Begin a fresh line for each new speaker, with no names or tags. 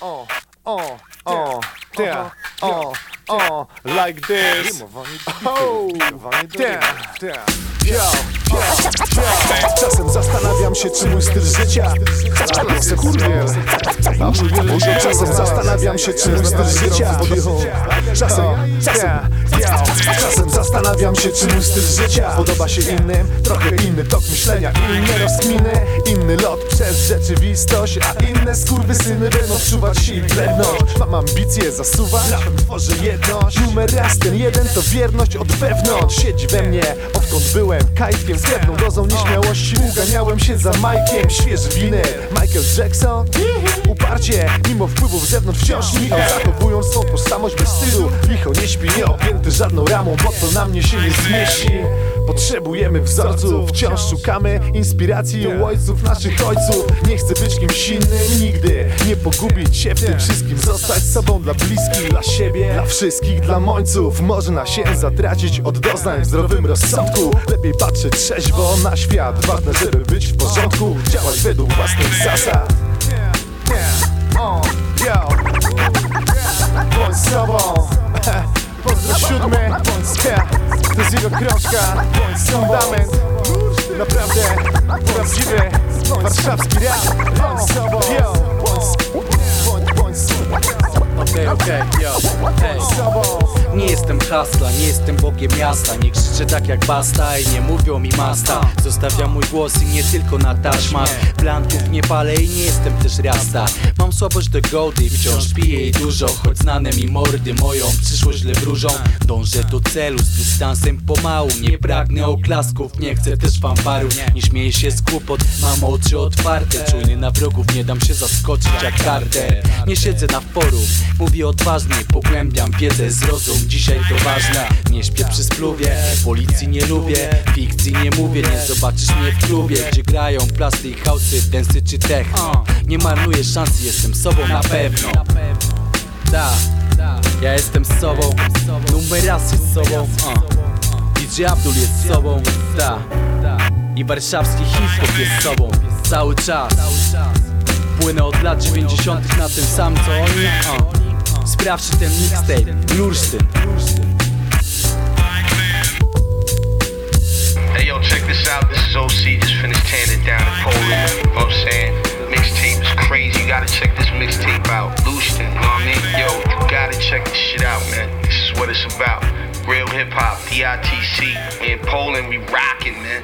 oh, oh, oh, yeah, oh, oh, like this. Oh, damn, damn. Yo.
Czasem zastanawiam się, czy mój styl życia Jestem kurwiel czasem zastanawiam. Się, czy mój styl życia Czasem, czasem, czasem zastanawiam się, czy mój styl życia Podoba się innym, trochę inny tok myślenia Inne rozkminy, inny lot przez rzeczywistość A inne skurwysyny będą czuwać sił wewnątrz Mam ambicje zasuwać, rapem tworzę jedność. Numer raz, ten jeden to wierność od wewnątrz. Siedzi we mnie, odkąd byłem Z pewną dozą nieśmiałości uganiałem się za Mike'iem Świeży winy, Michael Jackson Uparcie, mimo wpływów z zewnątrz wciąż mijał Zachowując swą tożsamość bez stylu Licho nie śpi, nie opięty żadną ramą Bo to na mnie się nie zmieści. Potrzebujemy wzorców, wciąż szukamy inspiracji u ojców naszych ojców. Nie chcę być kimś innym nigdy, nie pogubić się w tym wszystkim Zostać sobą dla bliskich, dla siebie, dla wszystkich, dla mońców Można się zatracić od doznań w zdrowym rozsądku Lepiej patrzeć trzeźwo na świat, ważne żeby być w porządku Działać według własnych zasad
Oh. Bądź sobą. Pozdro siódmy. To jest jego krążka. Fundament. Naprawdę prawdziwy warszawski rap. Bądź sobą. Yo.
Nie jestem hasla, nie jestem bogiem miasta. Nie krzyczę tak jak basta i nie mówią mi masta. Zostawiam mój głos i nie tylko na taśmach. Plantów nie palę i nie jestem też rasta Mam słabość do gołdy, wciąż piję jej dużo Choć znane mi mordy moją przyszłość źle wróżą. Dążę do celu z dystansem pomału. Nie pragnę oklasków, nie chcę też fanfarów Nie śmieję się z kłopot, mam oczy otwarte. Czujny na wrogów, nie dam się zaskoczyć jak Carter Nie siedzę na forum, mówię odważnie Pogłębiam wiedzę, zrozum, dzisiaj to ważne. Nie śpię przy spluwie, policji nie lubię Fikcji nie mówię, nie zobaczysz mnie w klubie Gdzie grają plasty i hałsy, densy czy techno Nie marnuję szansy, jestem sobą na pewno. Da, ja jestem z sobą. Numer raz jest sobą uh. DJ Abdul jest sobą Da, i warszawski hip-hop jest sobą Cały czas. Płynę od lat 90 na tym sam co oni Sprawdź ten mixtape, Lursztyn
Hey yo, check this out. This is OC. Just finished tearing it down in Poland. You know what I'm saying? Mixtape is crazy. You gotta check this mixtape out. Lustin, you know what I mean? Yo, you gotta check this shit out, man. This is what it's about. Real hip hop, DITC. In Poland, we rockin', man.